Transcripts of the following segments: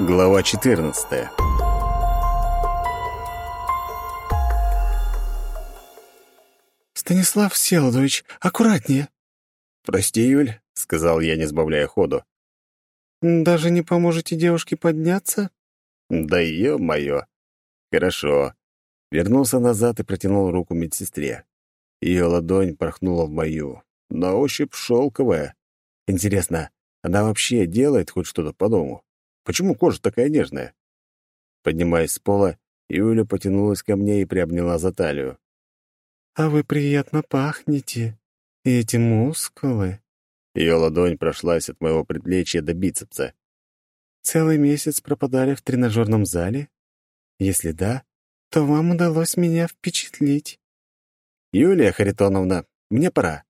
Глава 14. Станислав Селдович, аккуратнее. Прости, Юль, сказал я, не сбавляя ходу. Даже не поможете девушке подняться? Да ё-моё. Хорошо. Вернулся назад и протянул руку медсестре. Ее ладонь порхнула в мою. На ощупь шелковая. Интересно, она вообще делает хоть что-то по дому? Почему кожа такая нежная? Поднимаясь с пола, Юля потянулась ко мне и приобняла за талию. «А вы приятно пахнете. И эти мускулы...» Ее ладонь прошлась от моего предплечья до бицепса. «Целый месяц пропадали в тренажерном зале? Если да, то вам удалось меня впечатлить». «Юлия Харитоновна, мне пора».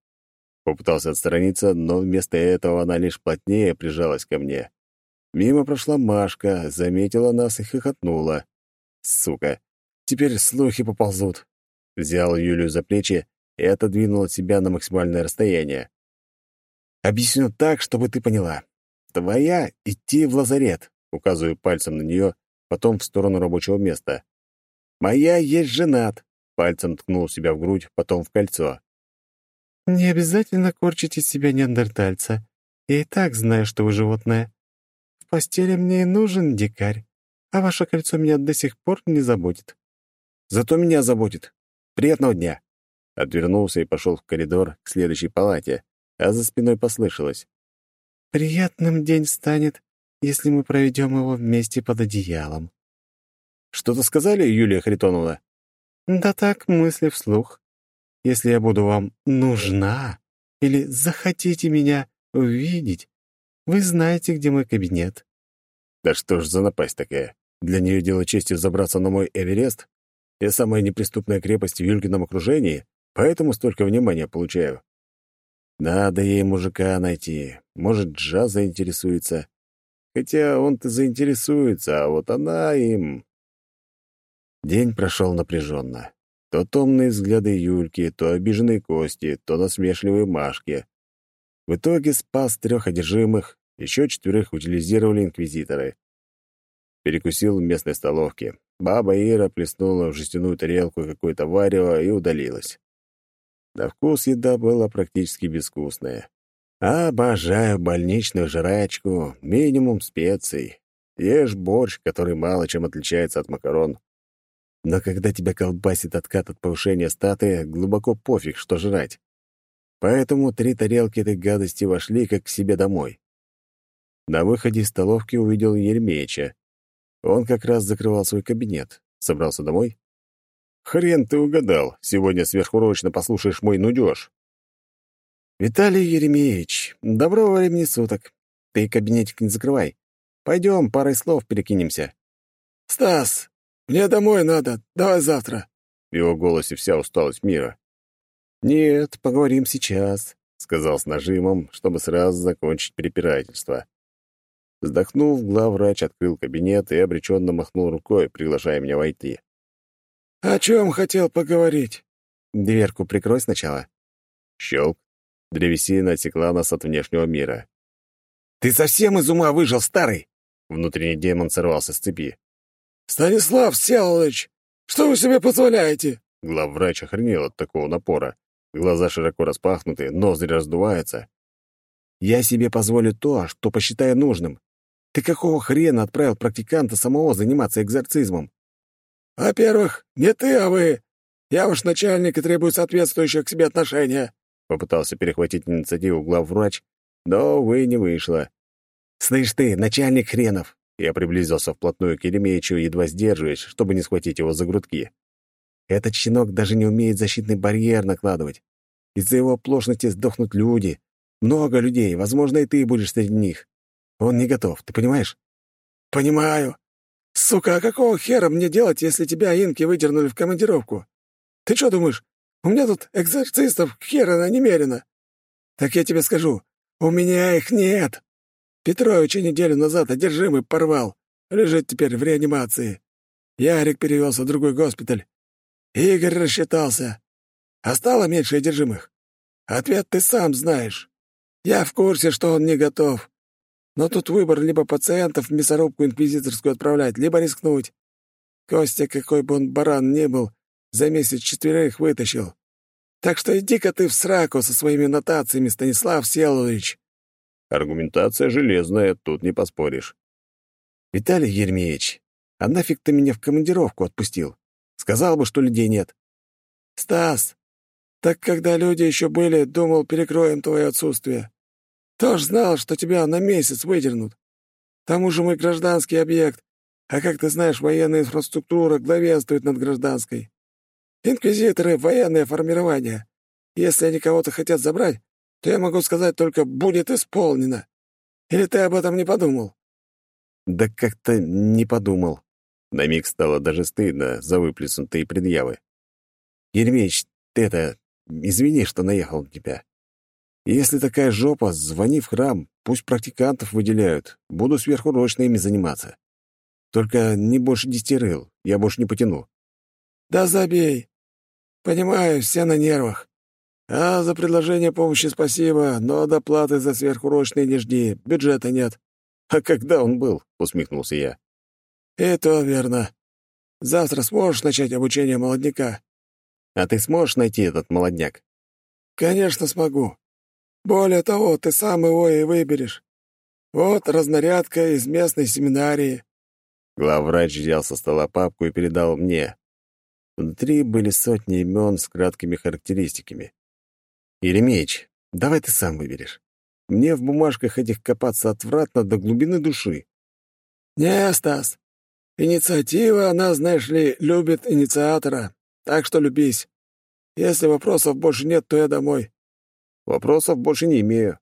Попытался отстраниться, но вместо этого она лишь плотнее прижалась ко мне. Мимо прошла Машка, заметила нас и хохотнула. Сука, теперь слухи поползут. Взял Юлю за плечи и отодвинул от себя на максимальное расстояние. «Объясню так, чтобы ты поняла. Твоя — идти в лазарет», — указываю пальцем на нее, потом в сторону рабочего места. «Моя есть женат», — пальцем ткнул себя в грудь, потом в кольцо. «Не обязательно корчить из себя неандертальца. Я и так знаю, что вы животное. Постели мне и нужен дикарь, а ваше кольцо меня до сих пор не заботит». «Зато меня заботит. Приятного дня!» Отвернулся и пошел в коридор к следующей палате, а за спиной послышалось. «Приятным день станет, если мы проведем его вместе под одеялом». «Что-то сказали, Юлия Харитоновна?» «Да так, мысли вслух. Если я буду вам нужна или захотите меня увидеть, вы знаете, где мой кабинет». «Да что ж за напасть такая? Для нее дело чести забраться на мой Эверест? Я самая неприступная крепость в Юлькином окружении, поэтому столько внимания получаю. Надо ей мужика найти. Может, Джа заинтересуется. Хотя он-то заинтересуется, а вот она им... День прошел напряженно. То томные взгляды Юльки, то обиженные Кости, то насмешливые Машки. В итоге спас трех одержимых, еще четверых утилизировали инквизиторы. Перекусил в местной столовке. Баба Ира плеснула в жестяную тарелку какое-то варево и удалилась. На вкус еда была практически безвкусная. Обожаю больничную жрачку, минимум специй. Ешь борщ, который мало чем отличается от макарон. Но когда тебя колбасит откат от повышения статы, глубоко пофиг, что жрать. Поэтому три тарелки этой гадости вошли как к себе домой. На выходе из столовки увидел Еремеича. Он как раз закрывал свой кабинет. Собрался домой? Хрен ты угадал. Сегодня сверхурочно послушаешь мой нудёж. Виталий Еремеевич, доброго времени суток. Ты кабинетик не закрывай. Пойдем, парой слов перекинемся. Стас, мне домой надо. Давай завтра. В его голосе вся усталость мира. Нет, поговорим сейчас, сказал с нажимом, чтобы сразу закончить перепирательство. Вздохнув, главврач открыл кабинет и обреченно махнул рукой, приглашая меня войти. «О чем хотел поговорить?» «Дверку прикрой сначала». Щелк. Древесина отсекла нас от внешнего мира. «Ты совсем из ума выжил, старый!» Внутренний демон сорвался с цепи. «Станислав Селович, что вы себе позволяете?» Главврач охренел от такого напора. Глаза широко распахнуты, ноздри раздуваются. «Я себе позволю то, что посчитаю нужным. Ты какого хрена отправил практиканта самого заниматься экзорцизмом? Во-первых, не ты, а вы. Я ваш начальник и требую соответствующего к себе отношения. Попытался перехватить инициативу главврач, но, увы, не вышло. «Слышь ты, начальник хренов!» Я приблизился вплотную к Еремеичу, едва сдерживаясь, чтобы не схватить его за грудки. Этот щенок даже не умеет защитный барьер накладывать. Из-за его оплошности сдохнут люди. Много людей, возможно, и ты будешь среди них. Он не готов, ты понимаешь? Понимаю. Сука, а какого хера мне делать, если тебя инки выдернули в командировку? Ты что думаешь, у меня тут экзорцистов хера немерено? Так я тебе скажу, у меня их нет. Петровича неделю назад одержимый порвал. Лежит теперь в реанимации. Ярик перевелся в другой госпиталь. Игорь рассчитался. А стало меньше одержимых? Ответ ты сам знаешь. Я в курсе, что он не готов. Но тут выбор либо пациентов в мясорубку инквизиторскую отправлять, либо рискнуть. Костя, какой бы он баран ни был, за месяц четверых вытащил. Так что иди-ка ты в сраку со своими нотациями, Станислав Селович. Аргументация железная, тут не поспоришь. Виталий Еремеевич, а нафиг ты меня в командировку отпустил? Сказал бы, что людей нет. Стас, так когда люди еще были, думал, перекроем твое отсутствие. Тоже знал, что тебя на месяц выдернут. К тому же мы гражданский объект, а как ты знаешь, военная инфраструктура главенствует над гражданской. Инквизиторы — военное формирование. Если они кого-то хотят забрать, то я могу сказать только «будет исполнено». Или ты об этом не подумал?» «Да как-то не подумал». На миг стало даже стыдно за выплеснутые предъявы. «Еремеич, ты это... Извини, что наехал на тебя. Если такая жопа, звони в храм, пусть практикантов выделяют. Буду сверхурочно ими заниматься. Только не больше десяти рыл, я больше не потяну». «Да забей. Понимаю, все на нервах. А за предложение помощи спасибо, но доплаты за сверхурочные не жди, бюджета нет». «А когда он был?» — усмехнулся я. «И то верно. Завтра сможешь начать обучение молодняка?» «А ты сможешь найти этот молодняк?» «Конечно смогу. Более того, ты сам его и выберешь. Вот разнарядка из местной семинарии». Главврач взял со стола папку и передал мне. Внутри были сотни имен с краткими характеристиками. «Еремеич, давай ты сам выберешь. Мне в бумажках этих копаться отвратно до глубины души». «Не, Стас. Инициатива, она, знаешь ли, любит инициатора. Так что любись. Если вопросов больше нет, то я домой. Вопросов больше не имею.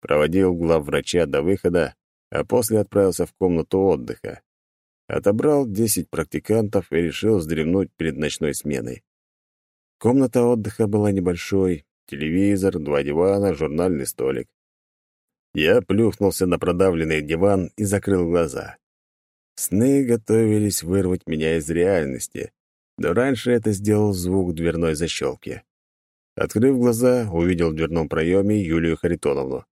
Проводил главврача до выхода, а после отправился в комнату отдыха. Отобрал десять практикантов и решил вздремнуть перед ночной сменой. Комната отдыха была небольшой, телевизор, два дивана, журнальный столик. Я плюхнулся на продавленный диван и закрыл глаза. Сны готовились вырвать меня из реальности, но раньше это сделал звук дверной защелки. Открыв глаза, увидел в дверном проеме Юлию Харитоновну.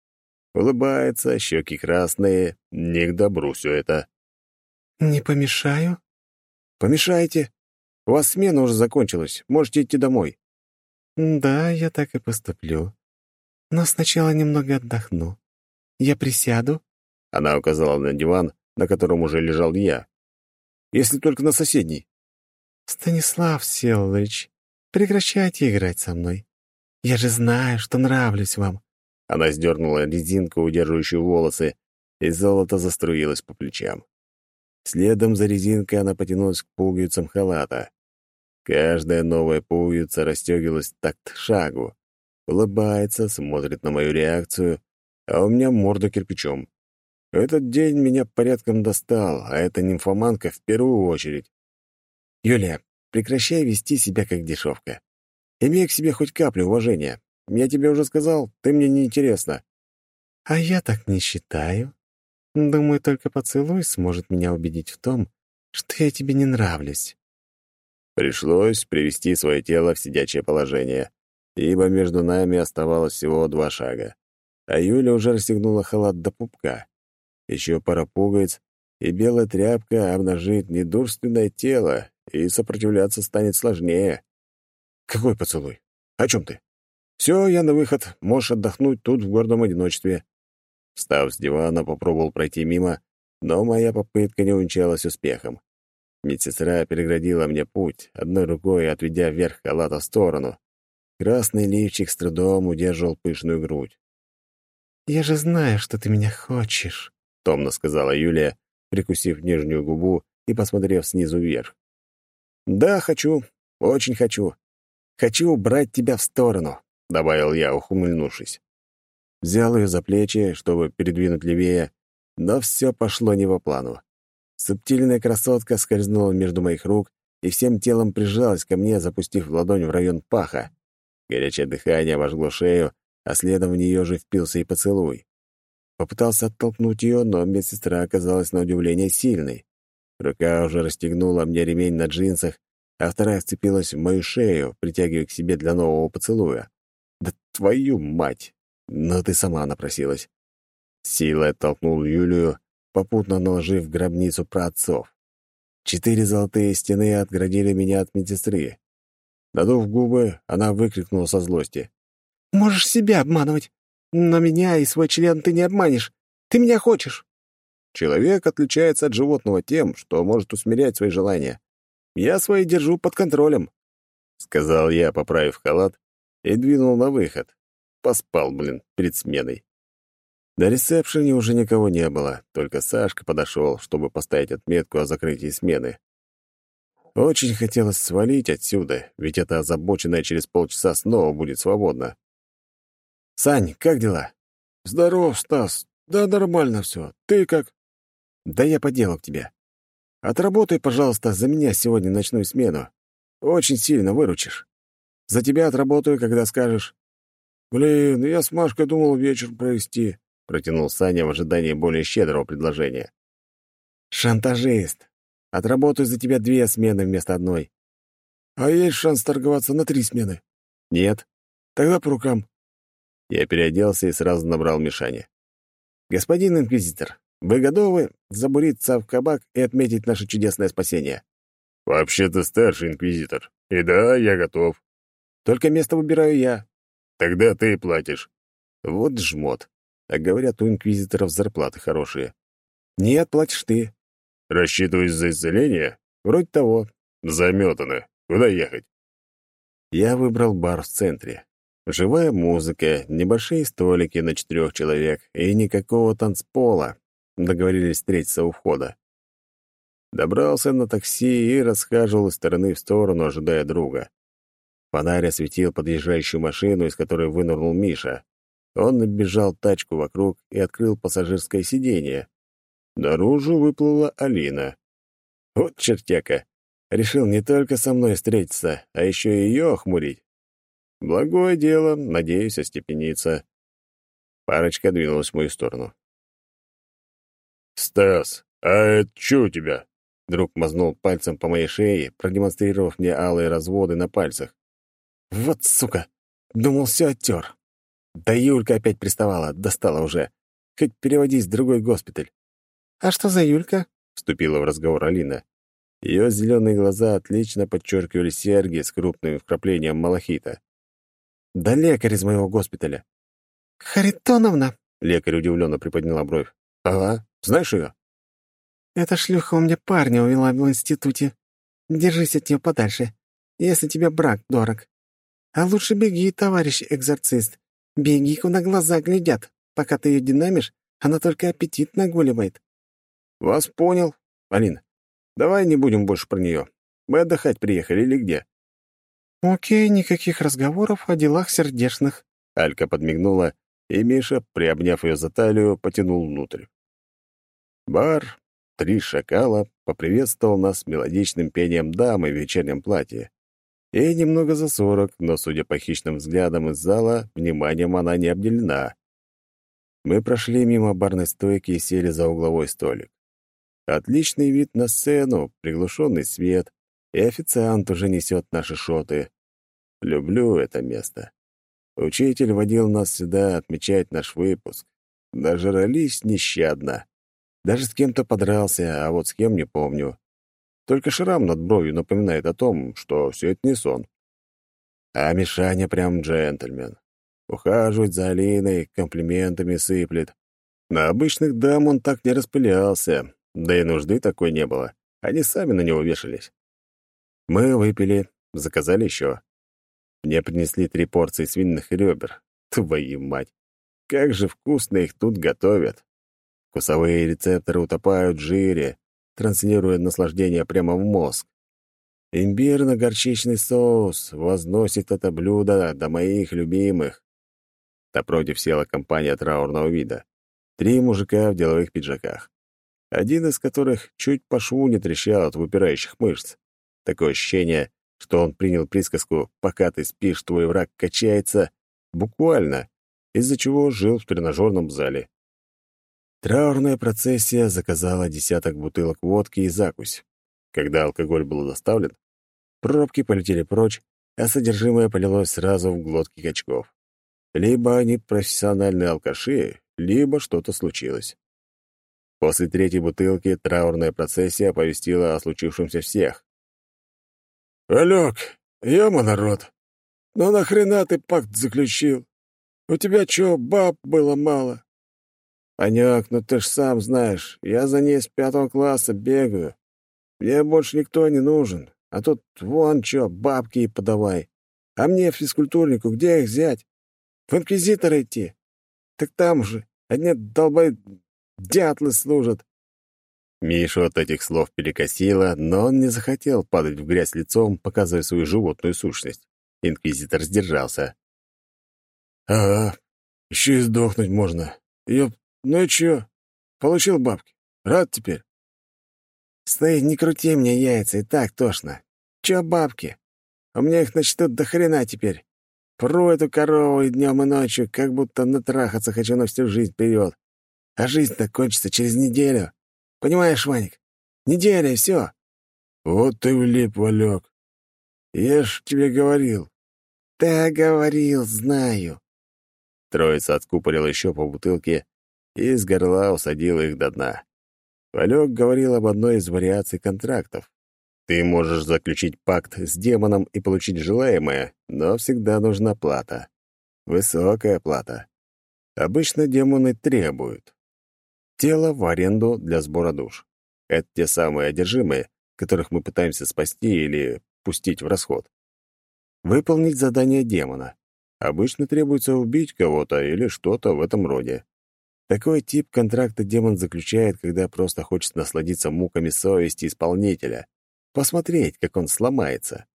Улыбается, щеки красные. Не к добру все это. «Не помешаю?» «Помешайте. У вас смена уже закончилась. Можете идти домой». «Да, я так и поступлю. Но сначала немного отдохну. Я присяду?» Она указала на диван, на котором уже лежал я. «Если только на соседний». «Станислав Селович, прекращайте играть со мной. Я же знаю, что нравлюсь вам». Она сдернула резинку, удерживающую волосы, и золото заструилось по плечам. Следом за резинкой она потянулась к пуговицам халата. Каждая новая пуговица расстегивалась такт шагу. Улыбается, смотрит на мою реакцию, а у меня морда кирпичом. Этот день меня порядком достал, а эта нимфоманка в первую очередь. «Юлия, прекращай вести себя как дешевка. Имей к себе хоть каплю уважения. Я тебе уже сказал, ты мне не интересна. А я так не считаю. Думаю, только поцелуй сможет меня убедить в том, что я тебе не нравлюсь. Пришлось привести свое тело в сидячее положение, ибо между нами оставалось всего два шага. А Юля уже расстегнула халат до пупка. Еще пара пуговиц, и белая тряпка обнажит недурственное тело, и сопротивляться станет сложнее. «Какой поцелуй? О чем ты?» «Все, я на выход. Можешь отдохнуть тут в гордом одиночестве». Встав с дивана, попробовал пройти мимо, но моя попытка не увенчалась успехом. Медсестра переградила мне путь, одной рукой отведя вверх халата в сторону. Красный лифчик с трудом удерживал пышную грудь. «Я же знаю, что ты меня хочешь», — томно сказала Юлия, прикусив нижнюю губу и посмотрев снизу вверх. «Да, хочу, очень хочу. Хочу убрать тебя в сторону», — добавил я, ухмыльнувшись. Взял ее за плечи, чтобы передвинуть левее, но все пошло не по плану. Субтильная красотка скользнула между моих рук и всем телом прижалась ко мне, запустив ладонь в район паха. Горячее дыхание обожгло шею, а следом в нее же впился и поцелуй. Попытался оттолкнуть ее, но медсестра оказалась на удивление сильной. Рука уже расстегнула мне ремень на джинсах, а вторая вцепилась в мою шею, притягивая к себе для нового поцелуя. «Да твою мать! Но ты сама напросилась!» Силой оттолкнул Юлию, попутно наложив гробницу праотцов. Четыре золотые стены отгородили меня от медсестры. Надув губы, она выкрикнула со злости. «Можешь себя обманывать, но меня и свой член ты не обманешь. Ты меня хочешь». Человек отличается от животного тем, что может усмирять свои желания. Я свои держу под контролем, — сказал я, поправив халат, и двинул на выход. Поспал, блин, перед сменой. На ресепшене уже никого не было, только Сашка подошел, чтобы поставить отметку о закрытии смены. Очень хотелось свалить отсюда, ведь эта озабоченная через полчаса снова будет свободна. «Сань, как дела?» «Здоров, Стас. Да нормально все. Ты как?» «Да я по делу к тебе. Отработай, пожалуйста, за меня сегодня ночную смену. Очень сильно выручишь. За тебя отработаю, когда скажешь». «Блин, я с Машкой думал вечер провести», — протянул Саня в ожидании более щедрого предложения. «Шантажист. Отработаю за тебя две смены вместо одной». «А есть шанс торговаться на три смены?» «Нет». «Тогда по рукам». Я переоделся и сразу набрал Мишане. «Господин инквизитор, вы готовы забуриться в кабак и отметить наше чудесное спасение?» «Вообще-то старший инквизитор. И да, я готов». «Только место выбираю я». «Тогда ты платишь». «Вот жмот. А говорят, у инквизиторов зарплаты хорошие». «Нет, платишь ты». «Рассчитываюсь за исцеление?» «Вроде того». «Заметано. Куда ехать?» Я выбрал бар в центре. Живая музыка, небольшие столики на четырех человек и никакого танцпола. Договорились встретиться у входа. Добрался на такси и расхаживал из стороны в сторону, ожидая друга. Фонарь осветил подъезжающую машину, из которой вынырнул Миша. Он оббежал тачку вокруг и открыл пассажирское сиденье. Наружу выплыла Алина. Вот чертяка. Решил не только со мной встретиться, а еще и ее охмурить. Благое дело, надеюсь, остепениться. Парочка двинулась в мою сторону. «Стас, а это что у тебя?» Друг мазнул пальцем по моей шее, продемонстрировав мне алые разводы на пальцах. «Вот сука! Думал, все оттер. Да Юлька опять приставала, достала уже. Хоть переводись в другой госпиталь». «А что за Юлька?» — вступила в разговор Алина. Ее зеленые глаза отлично подчеркивали серьги с крупным вкраплением малахита. Да лекарь из моего госпиталя. Харитоновна. Лекарь удивленно приподняла бровь. Ага, знаешь ее? Эта шлюха у меня парня увела в институте. Держись от нее подальше, если тебе брак дорог. А лучше беги, товарищ экзорцист. Беги, куда глаза глядят. Пока ты ее динамишь, она только аппетит нагуливает. Вас понял. Алина, давай не будем больше про нее. Мы отдыхать приехали или где? «Окей, никаких разговоров о делах сердечных». Алька подмигнула, и Миша, приобняв ее за талию, потянул внутрь. Бар «Три шакала» поприветствовал нас мелодичным пением дамы в вечернем платье. Ей немного за сорок, но, судя по хищным взглядам из зала, вниманием она не обделена. Мы прошли мимо барной стойки и сели за угловой столик. Отличный вид на сцену, приглушенный свет, и официант уже несет наши шоты. Люблю это место. Учитель водил нас сюда отмечать наш выпуск. Дожрались нещадно. Даже с кем-то подрался, а вот с кем не помню. Только шрам над бровью напоминает о том, что все это не сон. А Мишаня прям джентльмен. Ухаживает за Алиной, комплиментами сыплет. На обычных дам он так не распылялся, да и нужды такой не было. Они сами на него вешались. Мы выпили, заказали еще. Мне принесли три порции свиных ребер. Твою мать! Как же вкусно их тут готовят! Вкусовые рецепторы утопают в жире, транслируя наслаждение прямо в мозг. Имбирно-горчичный соус возносит это блюдо до моих любимых. Напротив села компания траурного вида. Три мужика в деловых пиджаках. Один из которых чуть по шву не трещал от выпирающих мышц. Такое ощущение, что он принял присказку «пока ты спишь, твой враг качается» буквально, из-за чего жил в тренажерном зале. Траурная процессия заказала десяток бутылок водки и закусь. Когда алкоголь был доставлен, пробки полетели прочь, а содержимое полилось сразу в глотки качков. Либо они профессиональные алкаши, либо что-то случилось. После третьей бутылки траурная процессия оповестила о случившемся всех. «Алёк, яма народ, ну нахрена ты пакт заключил? У тебя чё, баб было мало?» «Анёк, ну ты ж сам знаешь, я за ней с пятого класса бегаю. Мне больше никто не нужен, а тут вон чё, бабки и подавай. А мне, физкультурнику, где их взять? В инквизитор идти? Так там же одни долбай дятлы служат. Мишу от этих слов перекосило, но он не захотел падать в грязь лицом, показывая свою животную сущность. Инквизитор сдержался. «Ага, еще и сдохнуть можно. Ёп, ну и чё? Получил бабки. Рад теперь?» «Стой, не крути мне яйца, и так тошно. Чё бабки? У меня их начнут до хрена теперь. Пру эту корову и днем, и ночью, как будто натрахаться хочу на всю жизнь вперед. А жизнь-то кончится через неделю. Понимаешь, Ваник? Неделя, и все. Вот ты влип, Валек. Я ж тебе говорил. Да, говорил, знаю. Троица откупорила еще по бутылке и с горла усадила их до дна. Валек говорил об одной из вариаций контрактов. Ты можешь заключить пакт с демоном и получить желаемое, но всегда нужна плата. Высокая плата. Обычно демоны требуют. Тело в аренду для сбора душ. Это те самые одержимые, которых мы пытаемся спасти или пустить в расход. Выполнить задание демона. Обычно требуется убить кого-то или что-то в этом роде. Такой тип контракта демон заключает, когда просто хочет насладиться муками совести исполнителя — посмотреть, как он сломается.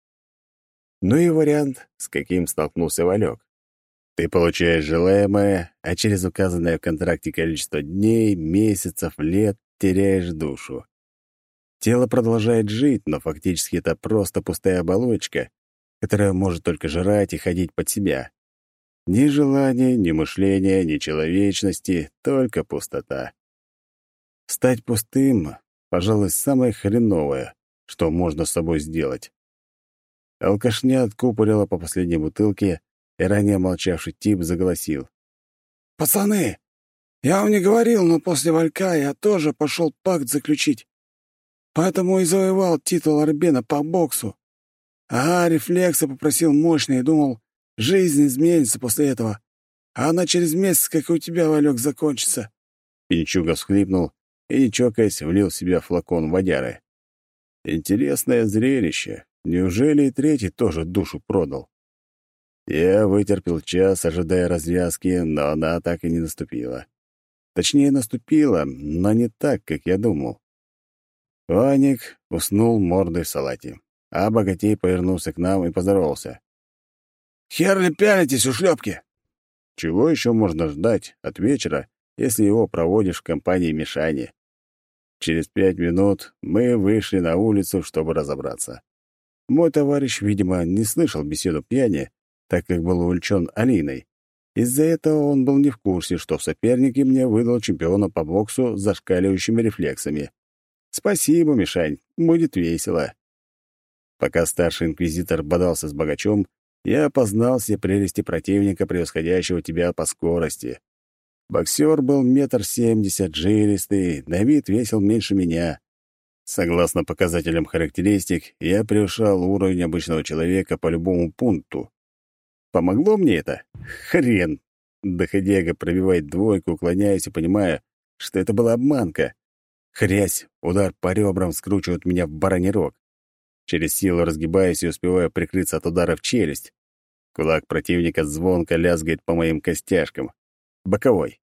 Ну и вариант, с каким столкнулся Валек. Ты получаешь желаемое, а через указанное в контракте количество дней, месяцев, лет теряешь душу. Тело продолжает жить, но фактически это просто пустая оболочка, которая может только жрать и ходить под себя. Ни желания, ни мышления, ни человечности, только пустота. Стать пустым, пожалуй, самое хреновое, что можно с собой сделать. Алкашня откупорила по последней бутылке, и ранее молчавший тип заголосил. «Пацаны, я вам не говорил, но после Валька я тоже пошел пакт заключить. Поэтому и завоевал титул Арбена по боксу. А рефлексы попросил мощный и думал, жизнь изменится после этого. А она через месяц, как и у тебя, Валек, закончится». Пинчуга всхлипнул и, не чокаясь, влил в себя флакон водяры. Интересное зрелище. Неужели и третий тоже душу продал? Я вытерпел час, ожидая развязки, но она так и не наступила. Точнее, наступила, но не так, как я думал. Ваник уснул мордой в салате, а богатей повернулся к нам и поздоровался. «Хер ли пялитесь, ушлепки?» Чего еще можно ждать от вечера, если его проводишь в компании Мишани? Через пять минут мы вышли на улицу, чтобы разобраться. Мой товарищ, видимо, не слышал беседу пьяни, так как был увлечен Алиной. Из-за этого он был не в курсе, что в сопернике мне выдал чемпиона по боксу с зашкаливающими рефлексами. Спасибо, Мишань, будет весело. Пока старший инквизитор бодался с богачом, я опознал все прелести противника, превосходящего тебя по скорости. Боксер был метр семьдесят, жилистый, на вид весил меньше меня. Согласно показателям характеристик, я превышал уровень обычного человека по любому пункту. Помогло мне это? Хрен! Доходяга пробивает двойку, уклоняясь и понимая, что это была обманка. Хрясь, удар по ребрам скручивает меня в бараний рог. Через силу разгибаюсь и успеваю прикрыться от удара в челюсть. Кулак противника звонко лязгает по моим костяшкам боковой.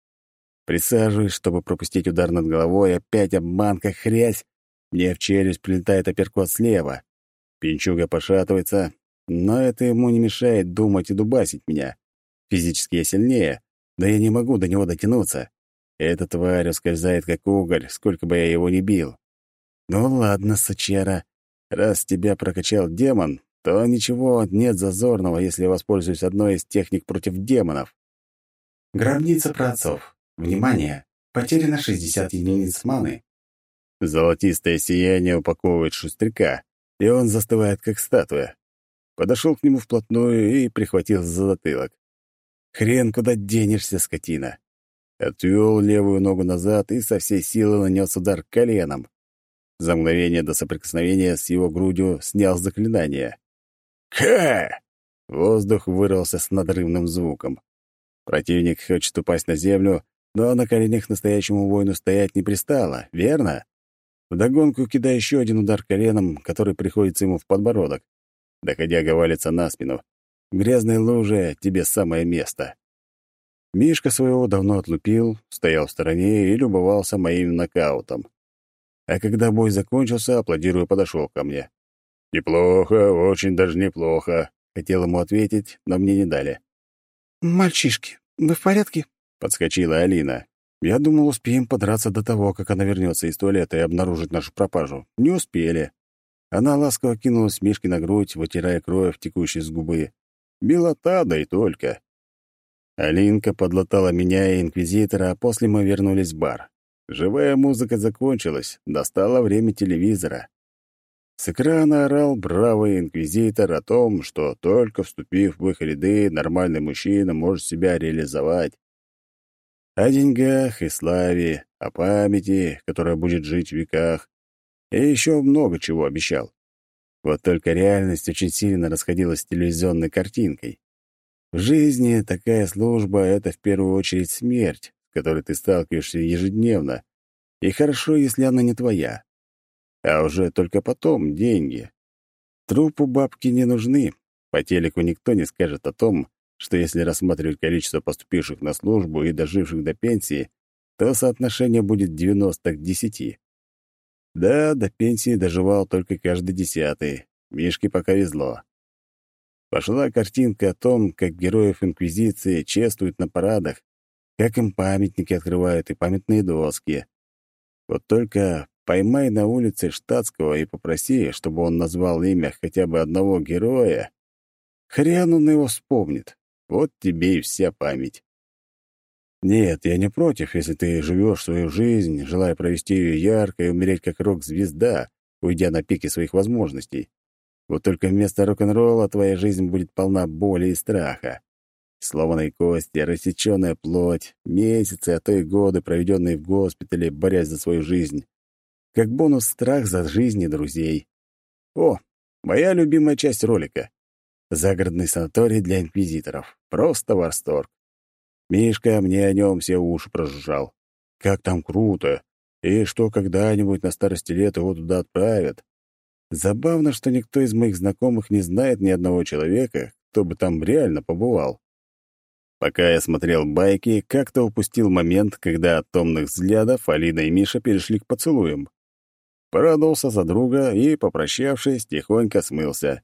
Присаживаюсь, чтобы пропустить удар над головой, опять обманка, хрясь. Мне в челюсть прилетает апперкот слева. Пинчуга пошатывается, но это ему не мешает думать и дубасить меня. Физически я сильнее, да я не могу до него дотянуться. Эта тварь ускользает, как уголь, сколько бы я его ни бил. Ну ладно, сучара, раз тебя прокачал демон, то ничего нет зазорного, если я воспользуюсь одной из техник против демонов. Гробница праотцов. Внимание! Потеряно 60 единиц маны. Золотистое сияние упаковывает шустряка, и он застывает, как статуя. Подошел к нему вплотную и прихватил за затылок. Хрен куда денешься, скотина. Отвел левую ногу назад и со всей силы нанес удар коленом. За мгновение до соприкосновения с его грудью снял заклинание. «Ха!» Воздух вырвался с надрывным звуком. Противник хочет упасть на землю, но на коленях настоящему воину стоять не пристало, верно? Вдогонку кидая еще один удар коленом, который приходится ему в подбородок. Доходя, валится на спину. В грязной луже тебе самое место. Мишка своего давно отлупил, стоял в стороне и любовался моим нокаутом. А когда бой закончился, аплодируя, подошел ко мне. «Неплохо, очень даже неплохо», — хотел ему ответить, но мне не дали. «Мальчишки, вы в порядке?» — подскочила Алина. Я думал, успеем подраться до того, как она вернется из туалета и обнаружит нашу пропажу. Не успели. Она ласково кинулась Мишке на грудь, вытирая кровь, текущей с губы. Милота, да и только. Алинка подлатала меня и Инквизитора, а после мы вернулись в бар. Живая музыка закончилась, достало время телевизора. С экрана орал бравый инквизитор о том, что только вступив в их ряды, нормальный мужчина может себя реализовать. О деньгах и славе, о памяти, которая будет жить в веках, и еще много чего обещал. Вот только реальность очень сильно расходилась с телевизионной картинкой. В жизни такая служба — это в первую очередь смерть, с которой ты сталкиваешься ежедневно, и хорошо, если она не твоя. А уже только потом деньги. Трупу бабки не нужны. По телеку никто не скажет о том, что если рассматривать количество поступивших на службу и доживших до пенсии, то соотношение будет 90 к 10. Да, до пенсии доживал только каждый десятый. Мишке пока везло. Пошла картинка о том, как героев Инквизиции чествуют на парадах, как им памятники открывают и памятные доски. Вот только поймай на улице штатского и попроси, чтобы он назвал имя хотя бы одного героя, хрен он его вспомнит. Вот тебе и вся память. Нет, я не против, если ты живешь свою жизнь, желая провести ее ярко и умереть как рок-звезда, уйдя на пике своих возможностей. Вот только вместо рок-н-ролла твоя жизнь будет полна боли и страха. Сломанные кости, рассеченная плоть, месяцы, а то и годы, проведенные в госпитале, борясь за свою жизнь. Как бонус страх за жизни друзей. О, моя любимая часть ролика. Загородный санаторий для инквизиторов. Просто восторг. Мишка мне о нем все уши прожужжал. Как там круто! И что когда-нибудь на старости лет его туда отправят? Забавно, что никто из моих знакомых не знает ни одного человека, кто бы там реально побывал. Пока я смотрел байки, как-то упустил момент, когда от томных взглядов Алина и Миша перешли к поцелуям. Порадовался за друга и, попрощавшись, тихонько смылся.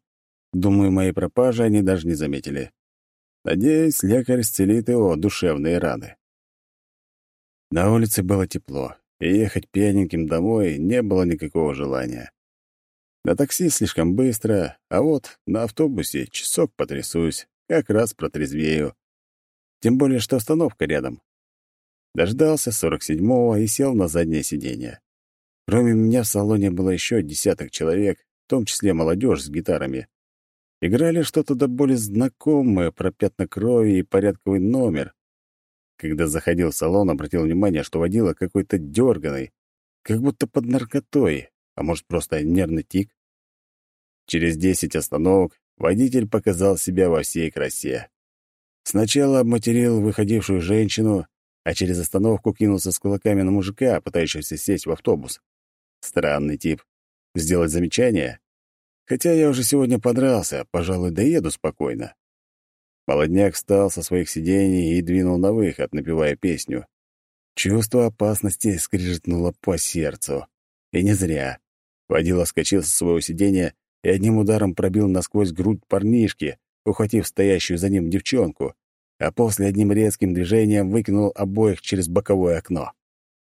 Думаю, моей пропажи они даже не заметили. Надеюсь, лекарь исцелит его душевные раны. На улице было тепло, и ехать пьяненьким домой не было никакого желания. На такси слишком быстро, а вот на автобусе часок потрясусь, как раз протрезвею. Тем более, что остановка рядом. Дождался 47-го и сел на заднее сиденье. Кроме меня в салоне было еще десяток человек, в том числе молодежь с гитарами. Играли что-то до боли знакомое про пятна крови и порядковый номер. Когда заходил в салон, обратил внимание, что водила какой-то дерганый, как будто под наркотой, а может, просто нервный тик. Через десять остановок водитель показал себя во всей красе. Сначала обматерил выходившую женщину, а через остановку кинулся с кулаками на мужика, пытающегося сесть в автобус. Странный тип. Сделать замечание? Хотя я уже сегодня подрался, пожалуй, доеду спокойно. Молодняк встал со своих сидений и двинул на выход, напевая песню. Чувство опасности скрижетнуло по сердцу. И не зря. Водила вскочил со своего сиденья и одним ударом пробил насквозь грудь парнишки, ухватив стоящую за ним девчонку, а после одним резким движением выкинул обоих через боковое окно.